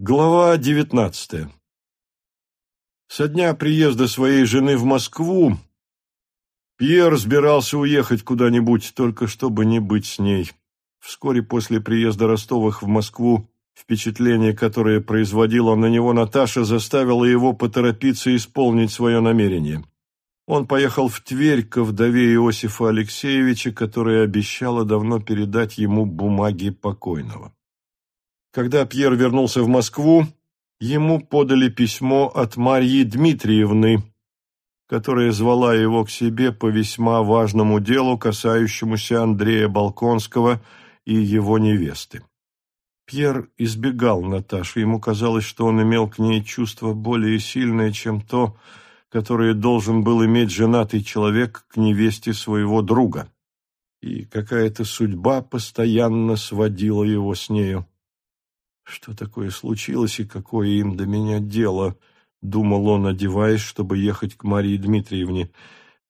Глава девятнадцатая Со дня приезда своей жены в Москву Пьер сбирался уехать куда-нибудь, только чтобы не быть с ней. Вскоре после приезда Ростовых в Москву впечатление, которое производила на него Наташа, заставило его поторопиться исполнить свое намерение. Он поехал в Тверь к вдове Иосифа Алексеевича, которая обещала давно передать ему бумаги покойного. Когда Пьер вернулся в Москву, ему подали письмо от Марьи Дмитриевны, которая звала его к себе по весьма важному делу, касающемуся Андрея Балконского и его невесты. Пьер избегал Наташи, ему казалось, что он имел к ней чувство более сильное, чем то, которое должен был иметь женатый человек к невесте своего друга. И какая-то судьба постоянно сводила его с нею. Что такое случилось и какое им до меня дело? Думал он, одеваясь, чтобы ехать к Марии Дмитриевне.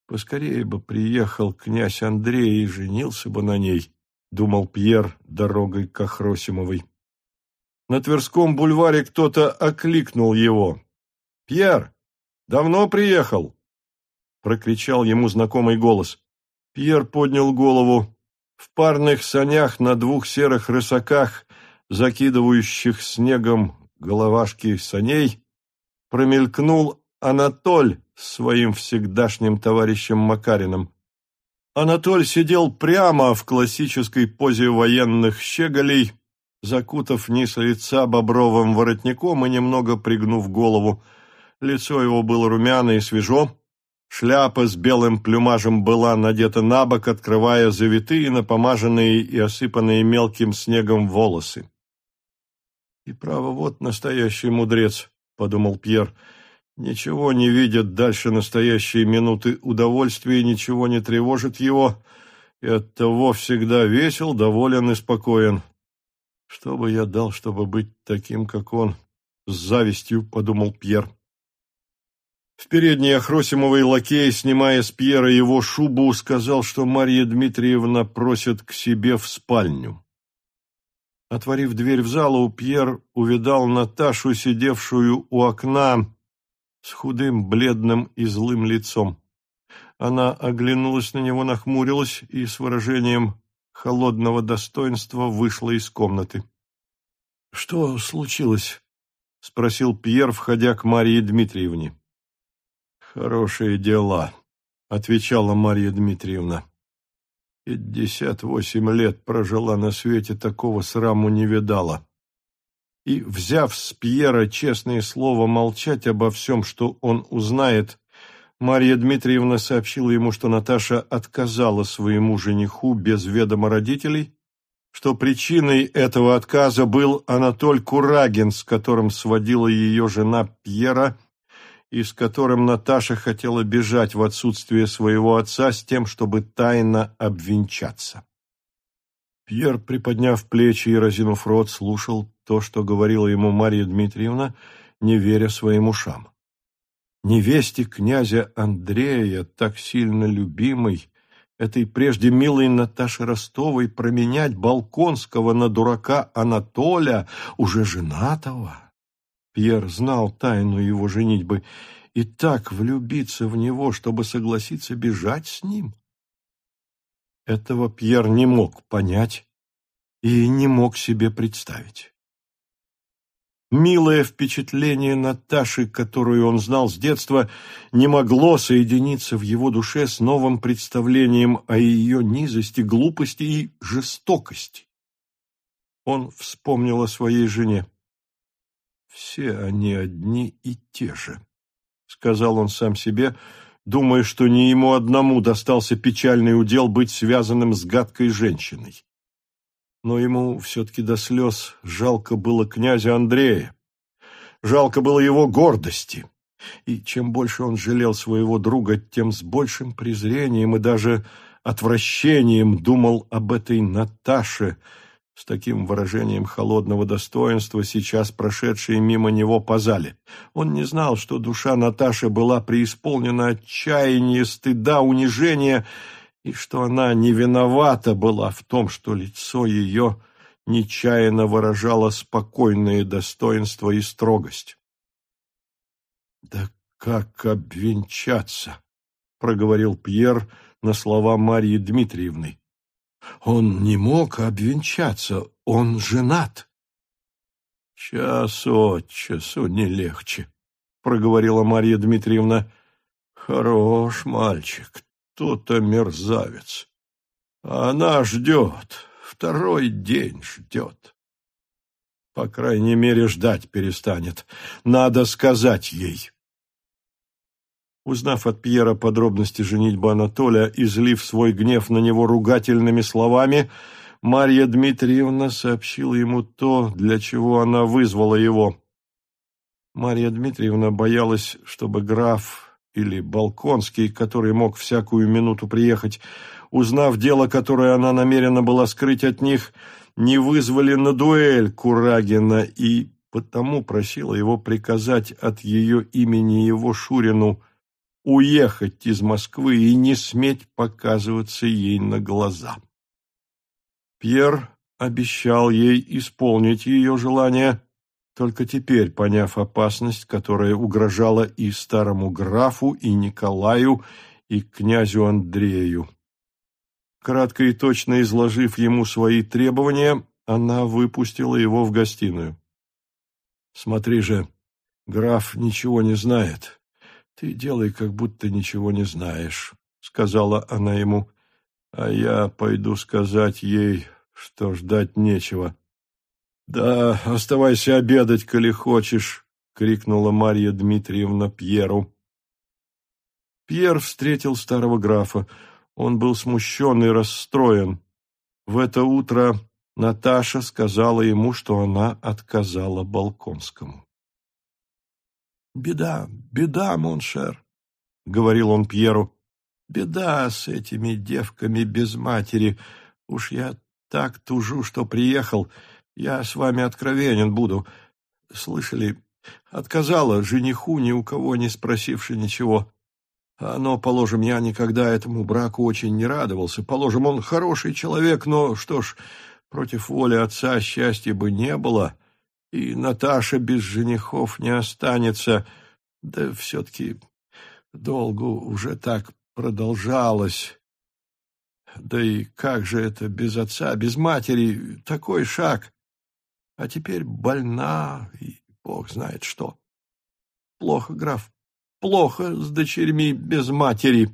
Поскорее бы приехал князь Андрей и женился бы на ней, думал Пьер дорогой к Охросимовой. На Тверском бульваре кто-то окликнул его. «Пьер, давно приехал?» Прокричал ему знакомый голос. Пьер поднял голову. В парных санях на двух серых рысаках закидывающих снегом головашки саней, промелькнул Анатоль своим всегдашним товарищем Макарином. Анатоль сидел прямо в классической позе военных щеголей, закутав низ лица бобровым воротником и немного пригнув голову. Лицо его было румяно и свежо, шляпа с белым плюмажем была надета на бок, открывая завитые, напомаженные и осыпанные мелким снегом волосы. И право, вот настоящий мудрец, подумал Пьер. Ничего не видит дальше настоящие минуты удовольствия, ничего не тревожит его, и оттого всегда весел, доволен и спокоен. Что бы я дал, чтобы быть таким, как он? С завистью, подумал Пьер. В передней Охросимовой лакей, снимая с Пьера его шубу, сказал, что Марья Дмитриевна просит к себе в спальню. Отворив дверь в залу, Пьер увидал Наташу, сидевшую у окна с худым, бледным и злым лицом. Она оглянулась на него, нахмурилась и с выражением холодного достоинства вышла из комнаты. — Что случилось? — спросил Пьер, входя к Марии Дмитриевне. — Хорошие дела, — отвечала Марья Дмитриевна. Пятьдесят восемь лет прожила на свете, такого сраму не видала. И, взяв с Пьера честное слово молчать обо всем, что он узнает, Марья Дмитриевна сообщила ему, что Наташа отказала своему жениху без ведома родителей, что причиной этого отказа был Анатоль Курагин, с которым сводила ее жена Пьера, и с которым Наташа хотела бежать в отсутствие своего отца с тем, чтобы тайно обвенчаться. Пьер, приподняв плечи и разинув рот, слушал то, что говорила ему Марья Дмитриевна, не веря своим ушам. Невесте князя Андрея, так сильно любимой, этой прежде милой Наташи Ростовой, променять Балконского на дурака Анатоля, уже женатого, Пьер знал тайну его женитьбы и так влюбиться в него, чтобы согласиться бежать с ним. Этого Пьер не мог понять и не мог себе представить. Милое впечатление Наташи, которую он знал с детства, не могло соединиться в его душе с новым представлением о ее низости, глупости и жестокости. Он вспомнил о своей жене. Все они одни и те же, — сказал он сам себе, думая, что не ему одному достался печальный удел быть связанным с гадкой женщиной. Но ему все-таки до слез жалко было князя Андрея, жалко было его гордости. И чем больше он жалел своего друга, тем с большим презрением и даже отвращением думал об этой Наташе, с таким выражением холодного достоинства, сейчас прошедшие мимо него по зале. Он не знал, что душа Наташи была преисполнена отчаяния, стыда, унижения, и что она не виновата была в том, что лицо ее нечаянно выражала спокойное достоинство и строгость. «Да как обвенчаться?» — проговорил Пьер на слова Марьи Дмитриевны. «Он не мог обвенчаться, он женат». «Час от часу не легче», — проговорила Марья Дмитриевна. «Хорош мальчик, то-то мерзавец. Она ждет, второй день ждет. По крайней мере, ждать перестанет. Надо сказать ей». Узнав от Пьера подробности женитьбы Анатолия, излив свой гнев на него ругательными словами, Марья Дмитриевна сообщила ему то, для чего она вызвала его. Марья Дмитриевна боялась, чтобы граф или Балконский, который мог всякую минуту приехать, узнав дело, которое она намерена была скрыть от них, не вызвали на дуэль Курагина и потому просила его приказать от ее имени его Шурину уехать из Москвы и не сметь показываться ей на глаза. Пьер обещал ей исполнить ее желание, только теперь поняв опасность, которая угрожала и старому графу, и Николаю, и князю Андрею. Кратко и точно изложив ему свои требования, она выпустила его в гостиную. «Смотри же, граф ничего не знает. «Ты делай, как будто ничего не знаешь», — сказала она ему, «а я пойду сказать ей, что ждать нечего». «Да, оставайся обедать, коли хочешь», — крикнула Марья Дмитриевна Пьеру. Пьер встретил старого графа. Он был смущен и расстроен. В это утро Наташа сказала ему, что она отказала Болконскому. «Беда, беда, mon cher», — говорил он Пьеру. «Беда с этими девками без матери. Уж я так тужу, что приехал. Я с вами откровенен буду. Слышали, отказала жениху, ни у кого не спросивши ничего. Но, положим, я никогда этому браку очень не радовался. Положим, он хороший человек, но, что ж, против воли отца счастья бы не было» и Наташа без женихов не останется. Да все-таки долгу уже так продолжалось. Да и как же это без отца, без матери, такой шаг? А теперь больна, и бог знает что. Плохо, граф, плохо с дочерьми без матери.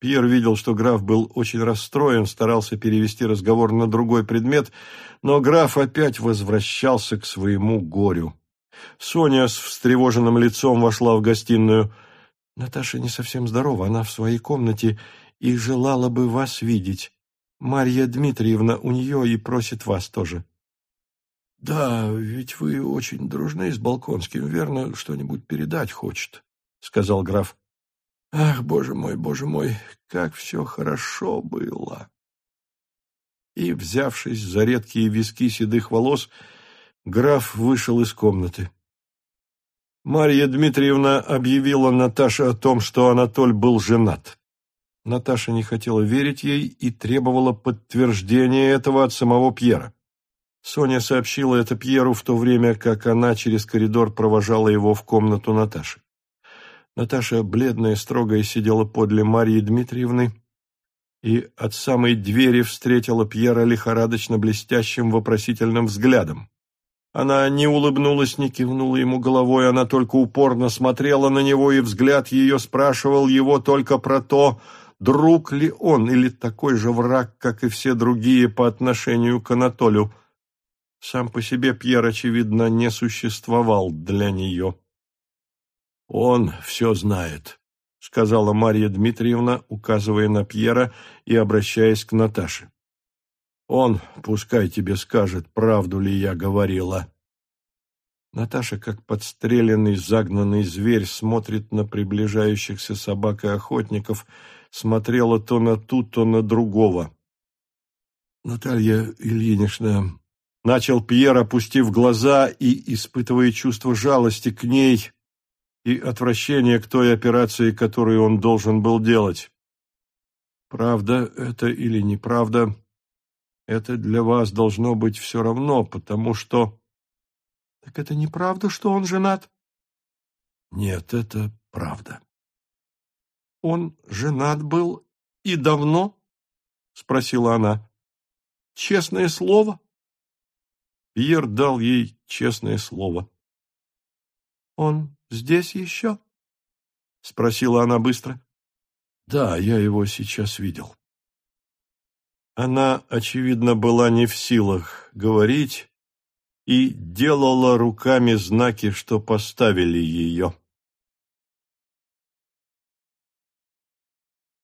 Пьер видел, что граф был очень расстроен, старался перевести разговор на другой предмет, но граф опять возвращался к своему горю. Соня с встревоженным лицом вошла в гостиную. «Наташа не совсем здорова, она в своей комнате и желала бы вас видеть. Марья Дмитриевна у нее и просит вас тоже». «Да, ведь вы очень дружны с Балконским, верно, что-нибудь передать хочет», — сказал граф. Ах, боже мой, боже мой, как все хорошо было! И, взявшись за редкие виски седых волос, граф вышел из комнаты. Марья Дмитриевна объявила Наташе о том, что Анатоль был женат. Наташа не хотела верить ей и требовала подтверждения этого от самого Пьера. Соня сообщила это Пьеру в то время, как она через коридор провожала его в комнату Наташи. Наташа, бледная, строгая, сидела подле Марьи Дмитриевны и от самой двери встретила Пьера лихорадочно блестящим вопросительным взглядом. Она не улыбнулась, не кивнула ему головой, она только упорно смотрела на него, и взгляд ее спрашивал его только про то, друг ли он или такой же враг, как и все другие по отношению к Анатолию. Сам по себе Пьер, очевидно, не существовал для нее. «Он все знает», — сказала Марья Дмитриевна, указывая на Пьера и обращаясь к Наташе. «Он, пускай тебе скажет, правду ли я говорила». Наташа, как подстреленный, загнанный зверь, смотрит на приближающихся собак и охотников, смотрела то на ту, то на другого. «Наталья Ильинична...» Начал Пьер, опустив глаза и испытывая чувство жалости к ней, и отвращение к той операции, которую он должен был делать. Правда это или неправда, Это для вас должно быть все равно, потому что... Так это неправда, что он женат? Нет, это правда. Он женат был и давно? Спросила она. Честное слово? Пьер дал ей честное слово. «Он здесь еще?» — спросила она быстро. «Да, я его сейчас видел». Она, очевидно, была не в силах говорить и делала руками знаки, что поставили ее.